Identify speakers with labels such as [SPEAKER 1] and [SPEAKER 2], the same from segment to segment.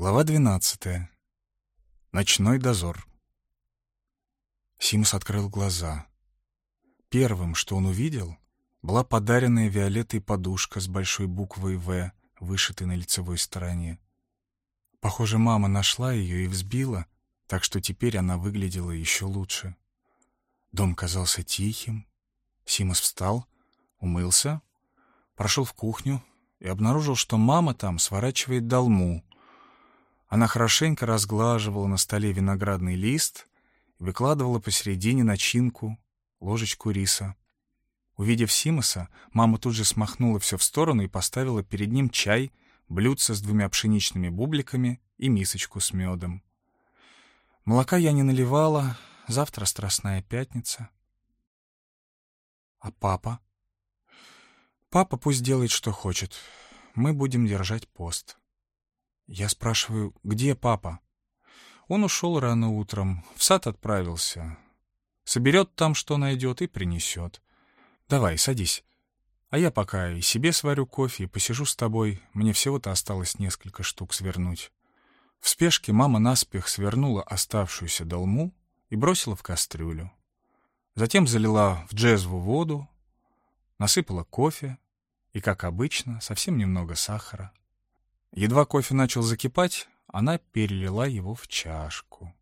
[SPEAKER 1] Глава 12. Ночной дозор. Симс открыл глаза. Первым, что он увидел, была подаренная Виолеттой подушка с большой буквой «В», вышитой на лицевой стороне. Похоже, мама нашла ее и взбила, так что теперь она выглядела еще лучше. Дом казался тихим. Симос встал, умылся, прошел в кухню и обнаружил, что мама там сворачивает долму — она хорошенько разглаживала на столе виноградный лист и выкладывала посередине начинку, ложечку риса. Увидев Симоса, мама тут же смахнула все в сторону и поставила перед ним чай, блюдце с двумя пшеничными бубликами и мисочку с медом. Молока я не наливала, завтра страстная пятница. А папа? Папа пусть делает, что хочет. Мы будем держать пост. Я спрашиваю, где папа? Он ушел рано утром, в сад отправился. Соберет там, что найдет, и принесет. Давай, садись. А я пока и себе сварю кофе, и посижу с тобой. Мне всего-то осталось несколько штук свернуть. В спешке мама наспех свернула оставшуюся долму и бросила в кастрюлю. Затем залила в джезву воду, насыпала кофе и, как обычно, совсем немного сахара. Едва кофе начал закипать, она перелила его в чашку.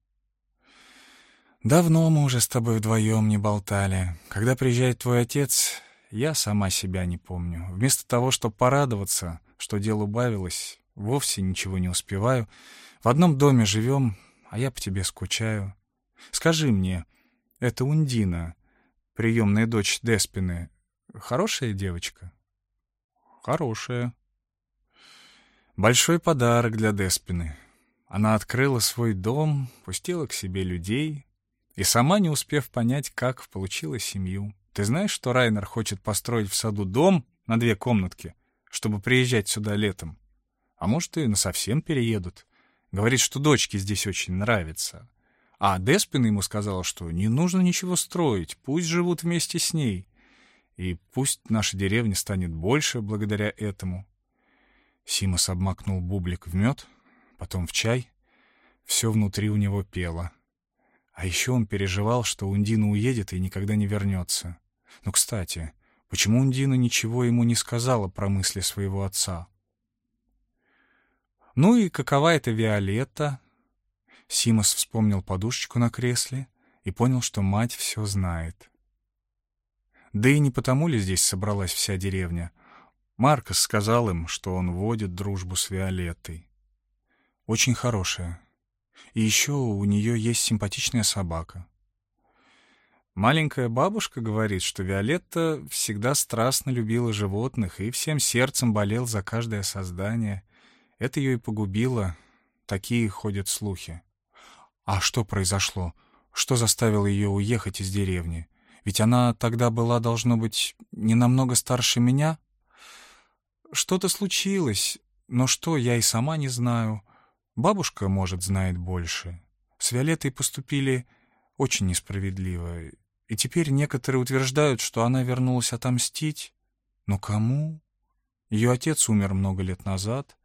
[SPEAKER 1] «Давно мы уже с тобой вдвоем не болтали. Когда приезжает твой отец, я сама себя не помню. Вместо того, чтобы порадоваться, что дело убавилось, вовсе ничего не успеваю. В одном доме живем, а я по тебе скучаю. Скажи мне, это Ундина, приемная дочь Деспины, хорошая девочка?» «Хорошая», Большой подарок для Деспины. Она открыла свой дом, пустила к себе людей и сама не успев понять, как получила семью. Ты знаешь, что Райнер хочет построить в саду дом на две комнатки, чтобы приезжать сюда летом? А может, и насовсем переедут. Говорит, что дочке здесь очень нравится. А Деспина ему сказала, что не нужно ничего строить, пусть живут вместе с ней. И пусть наша деревня станет больше благодаря этому. Симос обмакнул бублик в мед, потом в чай. Все внутри у него пело. А еще он переживал, что Ундина уедет и никогда не вернется. Ну, кстати, почему Ундина ничего ему не сказала про мысли своего отца? Ну и какова эта Виолетта? Симос вспомнил подушечку на кресле и понял, что мать все знает. Да и не потому ли здесь собралась вся деревня — Маркос сказал им, что он водит дружбу с Виолеттой. Очень хорошая. И еще у нее есть симпатичная собака. Маленькая бабушка говорит, что Виолетта всегда страстно любила животных и всем сердцем болел за каждое создание. Это ее и погубило. Такие ходят слухи. А что произошло? Что заставило ее уехать из деревни? Ведь она тогда была, должно быть, не намного старше меня, что-то случилось, но что, я и сама не знаю. Бабушка, может, знает больше. С Виолеттой поступили очень несправедливо. И теперь некоторые утверждают, что она вернулась отомстить. Но кому? Ее отец умер много лет назад,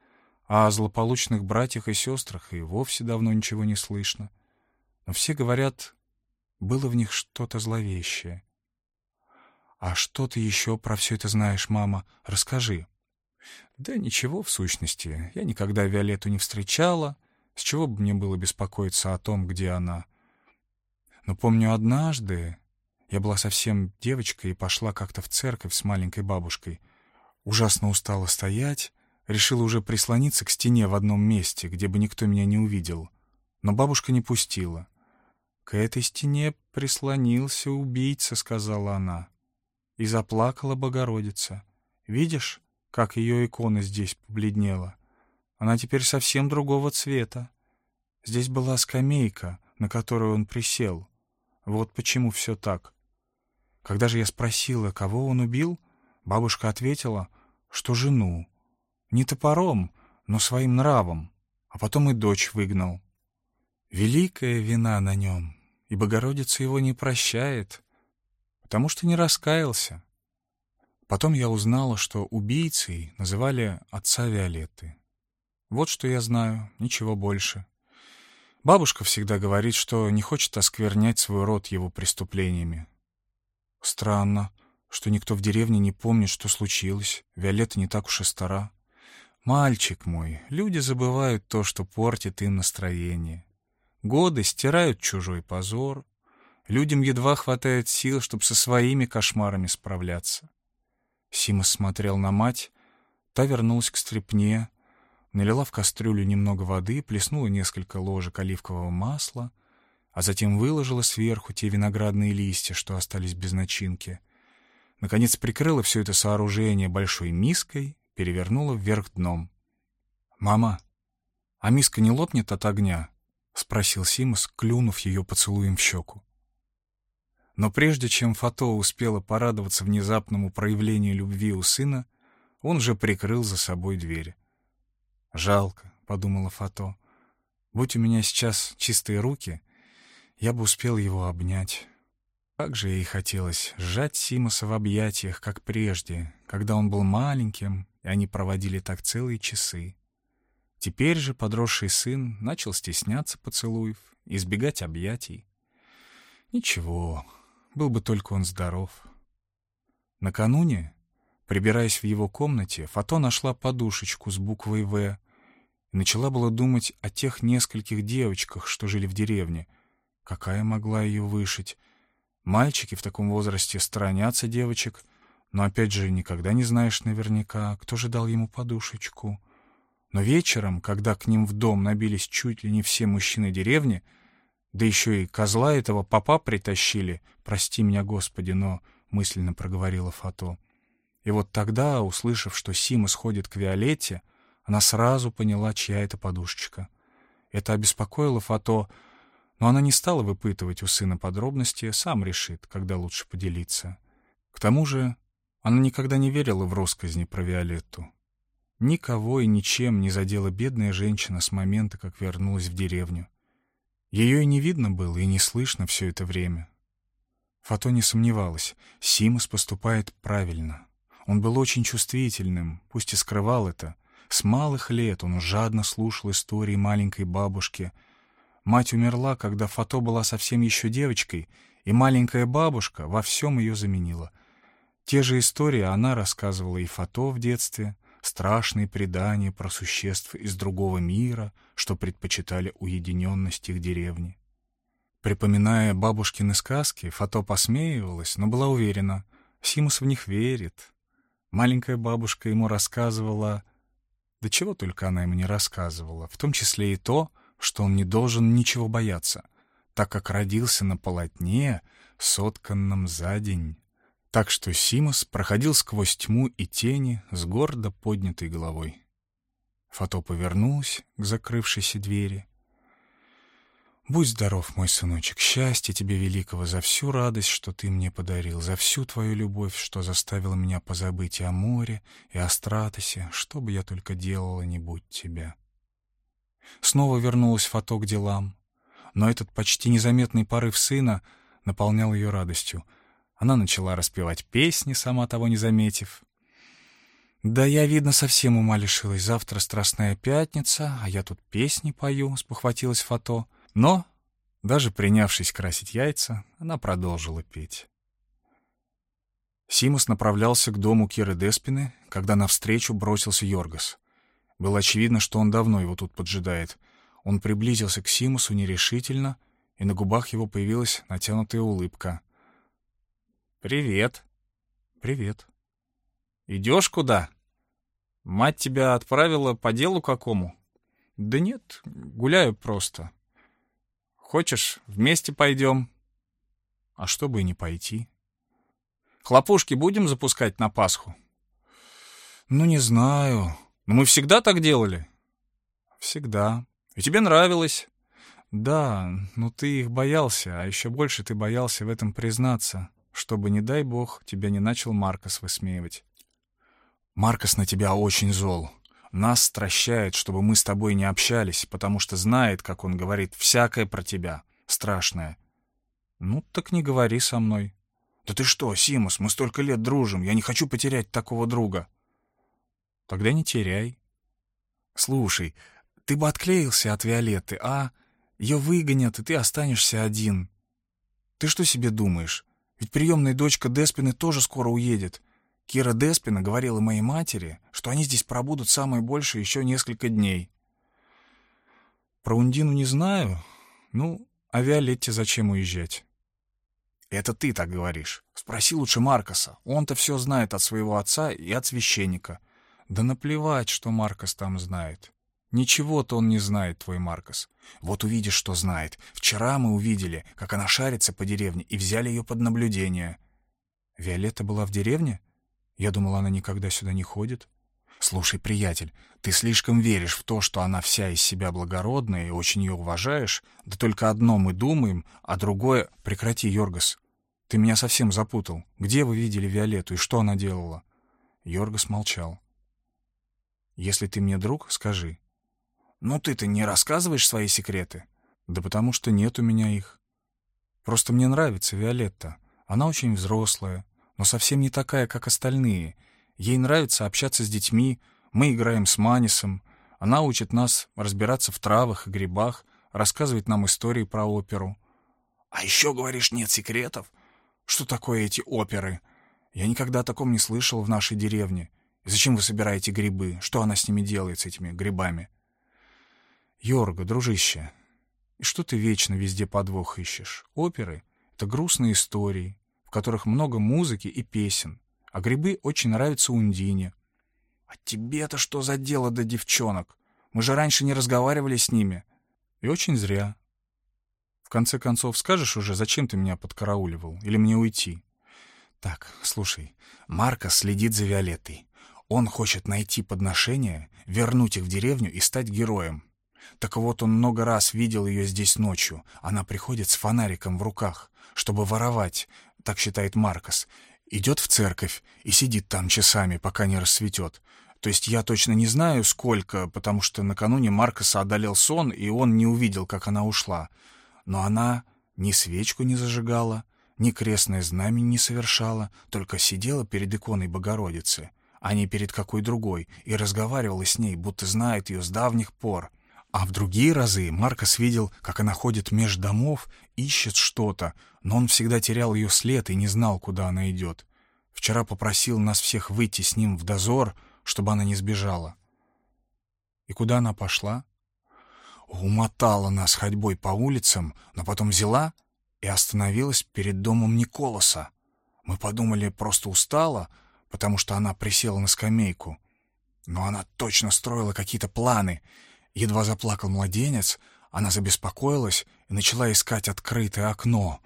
[SPEAKER 1] а о злополучных братьях и сестрах и вовсе давно ничего не слышно. Но все говорят, было в них что-то зловещее. «А что ты еще про все это знаешь, мама? Расскажи». Да ничего, в сущности. Я никогда Виолетту не встречала. С чего бы мне было беспокоиться о том, где она? Но помню однажды... Я была совсем девочкой и пошла как-то в церковь с маленькой бабушкой. Ужасно устала стоять, решила уже прислониться к стене в одном месте, где бы никто меня не увидел. Но бабушка не пустила. «К этой стене прислонился убийца», — сказала она. И заплакала Богородица. «Видишь, как ее икона здесь побледнела. Она теперь совсем другого цвета. Здесь была скамейка, на которую он присел. Вот почему все так. Когда же я спросила, кого он убил, бабушка ответила, что жену. Не топором, но своим нравом, а потом и дочь выгнал. Великая вина на нем, и Богородица его не прощает, потому что не раскаялся. Потом я узнала, что убийцей называли отца Виолетты. Вот что я знаю, ничего больше. Бабушка всегда говорит, что не хочет осквернять свой род его преступлениями. Странно, что никто в деревне не помнит, что случилось. Виолетта не так уж и стара. Мальчик мой, люди забывают то, что портит им настроение. Годы стирают чужой позор. Людям едва хватает сил, чтобы со своими кошмарами справляться. Сима смотрел на мать, та вернулась к стрепне, налила в кастрюлю немного воды, плеснула несколько ложек оливкового масла, а затем выложила сверху те виноградные листья, что остались без начинки. Наконец прикрыла все это сооружение большой миской перевернула вверх дном. «Мама, а миска не лопнет от огня?» — спросил Симус, клюнув ее поцелуем в щеку. Но прежде чем Фато успела порадоваться внезапному проявлению любви у сына, он же прикрыл за собой дверь. «Жалко», — подумала Фато. «Будь у меня сейчас чистые руки, я бы успел его обнять». Как же ей хотелось сжать Симуса в объятиях, как прежде, когда он был маленьким и они проводили так целые часы. Теперь же подросший сын начал стесняться поцелуев, избегать объятий. Ничего, был бы только он здоров. Накануне, прибираясь в его комнате, Фато нашла подушечку с буквой «В» и начала было думать о тех нескольких девочках, что жили в деревне. Какая могла ее вышить? Мальчики в таком возрасте сторонятся девочек — но опять же, никогда не знаешь наверняка, кто же дал ему подушечку. Но вечером, когда к ним в дом набились чуть ли не все мужчины деревни, да еще и козла этого папа притащили, прости меня, Господи, но мысленно проговорила Фато. И вот тогда, услышав, что Сима сходит к Виолетте, она сразу поняла, чья это подушечка. Это обеспокоило Фато, но она не стала выпытывать у сына подробности, сам решит, когда лучше поделиться. К тому же она никогда не верила в росказни про Виолетту. Никого и ничем не задела бедная женщина с момента, как вернулась в деревню. Ее и не видно было, и не слышно все это время. Фато не сомневалась, Симус поступает правильно. Он был очень чувствительным, пусть и скрывал это. С малых лет он жадно слушал истории маленькой бабушки. Мать умерла, когда Фато была совсем еще девочкой, и маленькая бабушка во всем ее заменила — те же истории она рассказывала и Фото в детстве, страшные предания про существ из другого мира, что предпочитали уединенность их деревни. Припоминая бабушкины сказки, Фато посмеивалась, но была уверена, Симус в них верит. Маленькая бабушка ему рассказывала... Да чего только она ему не рассказывала, в том числе и то, что он не должен ничего бояться, так как родился на полотне, сотканном за день. Так что Симос проходил сквозь тьму и тени с гордо поднятой головой. Фато повернулась к закрывшейся двери. «Будь здоров, мой сыночек, счастья тебе великого за всю радость, что ты мне подарил, за всю твою любовь, что заставила меня позабыть и о море, и о Стратосе, что бы я только делала, не будь тебя». Снова вернулась Фато к делам, но этот почти незаметный порыв сына наполнял ее радостью — она начала распевать песни, сама того не заметив. «Да я, видно, совсем ума лишилась. Завтра Страстная Пятница, а я тут песни пою», — спохватилась Фото. Но, даже принявшись красить яйца, она продолжила петь. Симус направлялся к дому Киры Деспины, когда навстречу бросился Йоргас. Было очевидно, что он давно его тут поджидает. Он приблизился к Симусу нерешительно, и на губах его появилась натянутая улыбка — «Привет». «Привет». «Идешь куда? Мать тебя отправила по делу какому?» «Да нет, гуляю просто». «Хочешь, вместе пойдем?» «А что бы и не пойти?» «Хлопушки будем запускать на Пасху?» «Ну, не знаю. Но мы всегда так делали?» «Всегда. И тебе нравилось?» «Да, но ты их боялся, а еще больше ты боялся в этом признаться чтобы, не дай бог, тебя не начал Маркос высмеивать. Маркос на тебя очень зол. Нас стращает, чтобы мы с тобой не общались, потому что знает, как он говорит, всякое про тебя, страшное. Ну, так не говори со мной. Да ты что, Симус, мы столько лет дружим, я не хочу потерять такого друга. Тогда не теряй. Слушай, ты бы отклеился от Виолетты, а? Ее выгонят, и ты останешься один. Ты что себе думаешь? Ведь приемная дочка Деспины тоже скоро уедет. Кира Деспина говорила моей матери, что они здесь пробудут самое большее еще несколько дней. Про Ундину не знаю. Ну, а Виолетте зачем уезжать? Это ты так говоришь. Спроси лучше Маркоса. Он-то все знает от своего отца и от священника. Да наплевать, что Маркос там знает. Ничего-то он не знает, твой Маркос. Вот увидишь, что знает. Вчера мы увидели, как она шарится по деревне, и взяли ее под наблюдение. Виолетта была в деревне? Я думала, она никогда сюда не ходит. Слушай, приятель, ты слишком веришь в то, что она вся из себя благородная и очень ее уважаешь. Да только одно мы думаем, а другое... Прекрати, Йоргас. Ты меня совсем запутал. Где вы видели Виолетту и что она делала? Йоргас молчал. Если ты мне друг, скажи. Ну ты-то не рассказываешь свои секреты? Да потому что нет у меня их. Просто мне нравится Виолетта. Она очень взрослая, но совсем не такая, как остальные. Ей нравится общаться с детьми, мы играем с Манисом. Она учит нас разбираться в травах и грибах, рассказывает нам истории про оперу. А еще, говоришь, нет секретов? Что такое эти оперы? Я никогда о таком не слышал в нашей деревне. И зачем вы собираете грибы? Что она с ними делает, с этими грибами? Йорга, дружище, и что ты вечно везде подвох ищешь? Оперы — это грустные истории, которых много музыки и песен, а грибы очень нравятся Ундине. А тебе-то что за дело до девчонок? Мы же раньше не разговаривали с ними. И очень зря. В конце концов, скажешь уже, зачем ты меня подкарауливал? Или мне уйти? Так, слушай, Марко следит за Виолеттой. Он хочет найти подношения, вернуть их в деревню и стать героем. Так вот, он много раз видел ее здесь ночью. Она приходит с фонариком в руках, чтобы воровать, так считает Маркос, идет в церковь и сидит там часами, пока не рассветет. То есть я точно не знаю, сколько, потому что накануне Маркоса одолел сон, и он не увидел, как она ушла. Но она ни свечку не зажигала, ни крестное знамя не совершала, только сидела перед иконой Богородицы, а не перед какой другой, и разговаривала с ней, будто знает ее с давних пор. А в другие разы Маркос видел, как она ходит меж домов, ищет что-то, но он всегда терял ее след и не знал, куда она идет. Вчера попросил нас всех выйти с ним в дозор, чтобы она не сбежала. И куда она пошла? Умотала нас ходьбой по улицам, но потом взяла и остановилась перед домом Николаса. Мы подумали, просто устала, потому что она присела на скамейку. Но она точно строила какие-то планы — Едва заплакал младенец, она забеспокоилась и начала искать открытое окно.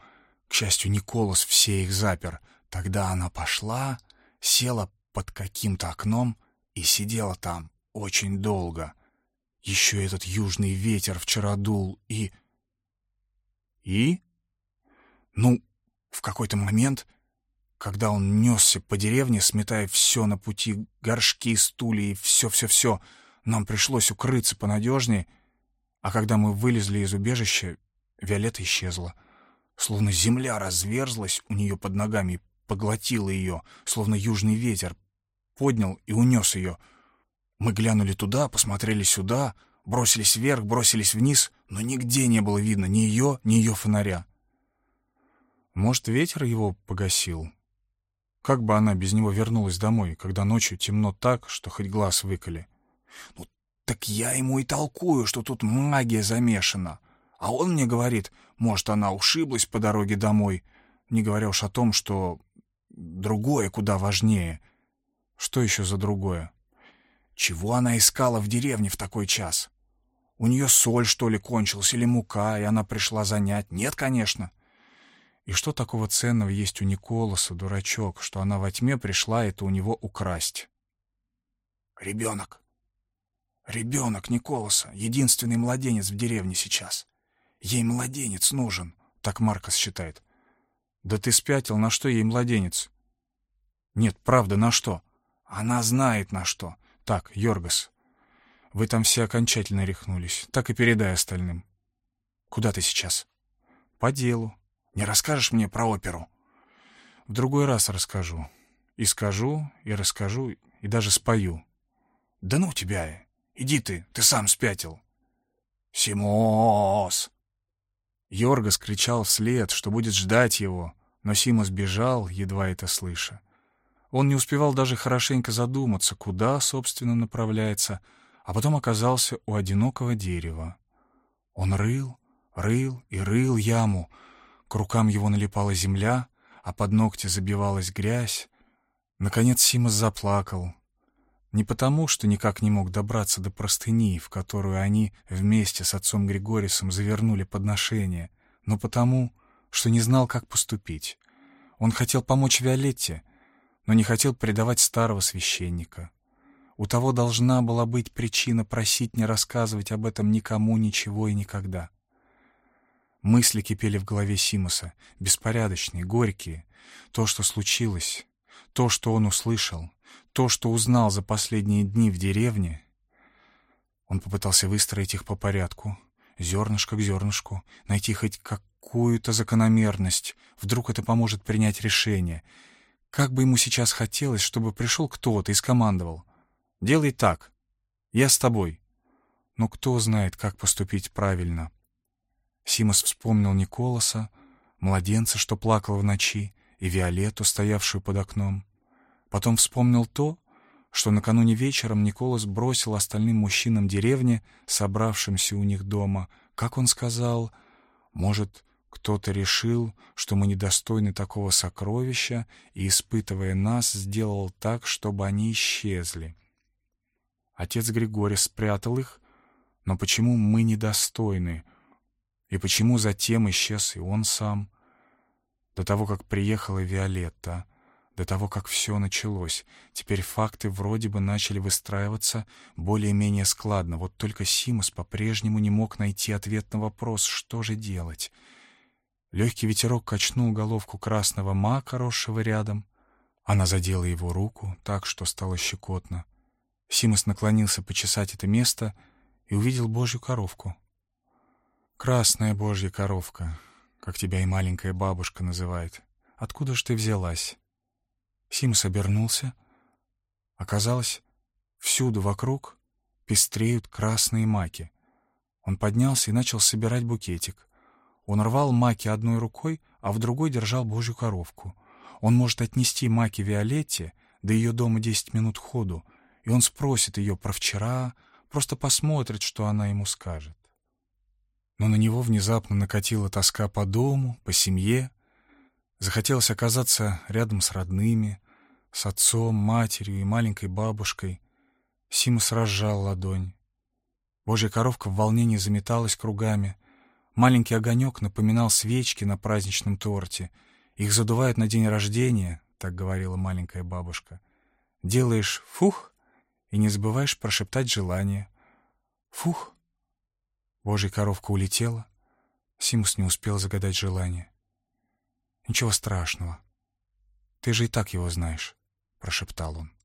[SPEAKER 1] К счастью, Николас все их запер. Тогда она пошла, села под каким-то окном и сидела там очень долго. Еще этот южный ветер вчера дул и... И? Ну, в какой-то момент, когда он несся по деревне, сметая все на пути, горшки, стулья и все-все-все, нам пришлось укрыться понадежнее, а когда мы вылезли из убежища, Виолетта исчезла. Словно земля разверзлась у нее под ногами и поглотила ее, словно южный ветер, поднял и унес ее. Мы глянули туда, посмотрели сюда, бросились вверх, бросились вниз, но нигде не было видно ни ее, ни ее фонаря. Может, ветер его погасил? Как бы она без него вернулась домой, когда ночью темно так, что хоть глаз выколи? Ну, так я ему и толкую, что тут магия замешана. А он мне говорит, может, она ушиблась по дороге домой, не говоря уж о том, что другое куда важнее. Что еще за другое? Чего она искала в деревне в такой час? У нее соль, что ли, кончилась, или мука, и она пришла занять? Нет, конечно. И что такого ценного есть у Николаса, дурачок, что она во тьме пришла это у него украсть? Ребенок. Ребенок Николаса, единственный младенец в деревне сейчас. Ей младенец нужен, так Маркос считает. Да ты спятил, на что ей младенец? Нет, правда, на что? Она знает на что. Так, Йоргас, вы там все окончательно рехнулись. Так и передай остальным. Куда ты сейчас? По делу. Не расскажешь мне про оперу? В другой раз расскажу. И скажу, и расскажу, и даже спою. Да ну тебя! Иди ты, ты сам спятил!» «Симос!» Йоргас кричал вслед, что будет ждать его, но Симос бежал, едва это слыша. Он не успевал даже хорошенько задуматься, куда, собственно, направляется, а потом оказался у одинокого дерева. Он рыл, рыл и рыл яму. К рукам его налипала земля, а под ногти забивалась грязь. Наконец Симос заплакал. Не потому, что никак не мог добраться до простыни, в которую они вместе с отцом Григорисом завернули подношение, но потому, что не знал, как поступить. Он хотел помочь Виолетте, но не хотел предавать старого священника. У того должна была быть причина просить не рассказывать об этом никому ничего и никогда. Мысли кипели в голове Симоса, беспорядочные, горькие. То, что случилось, то, что он услышал, то, что узнал за последние дни в деревне. Он попытался выстроить их по порядку, зернышко к зернышку, найти хоть какую-то закономерность. Вдруг это поможет принять решение. Как бы ему сейчас хотелось, чтобы пришел кто-то и скомандовал. «Делай так. Я с тобой». Но кто знает, как поступить правильно. Симос вспомнил Николаса, младенца, что плакал в ночи, и Виолетту, стоявшую под окном. Потом вспомнил то, что накануне вечером Николас бросил остальным мужчинам деревни, собравшимся у них дома. Как он сказал, может, кто-то решил, что мы недостойны такого сокровища и, испытывая нас, сделал так, чтобы они исчезли. Отец Григорий спрятал их, но почему мы недостойны — и почему затем исчез и он сам? До того, как приехала Виолетта, до того, как все началось, теперь факты вроде бы начали выстраиваться более-менее складно. Вот только Симус по-прежнему не мог найти ответ на вопрос, что же делать. Легкий ветерок качнул головку красного мака, росшего рядом. Она задела его руку так, что стало щекотно. Симус наклонился почесать это место и увидел божью коровку. «Красная божья коровка, как тебя и маленькая бабушка называет. Откуда ж ты взялась?» Симс обернулся. Оказалось, всюду вокруг пестреют красные маки. Он поднялся и начал собирать букетик. Он рвал маки одной рукой, а в другой держал божью коровку. Он может отнести маки Виолетте до ее дома десять минут ходу, и он спросит ее про вчера, просто посмотрит, что она ему скажет но на него внезапно накатила тоска по дому, по семье. Захотелось оказаться рядом с родными, с отцом, матерью и маленькой бабушкой. Симус разжал ладонь. Божья коровка в волнении заметалась кругами. Маленький огонек напоминал свечки на праздничном торте. Их задувают на день рождения, так говорила маленькая бабушка. Делаешь фух и не забываешь прошептать желание. Фух, Божья коровка улетела. Симус не успел загадать желание. «Ничего страшного. Ты же и так его знаешь», — прошептал он.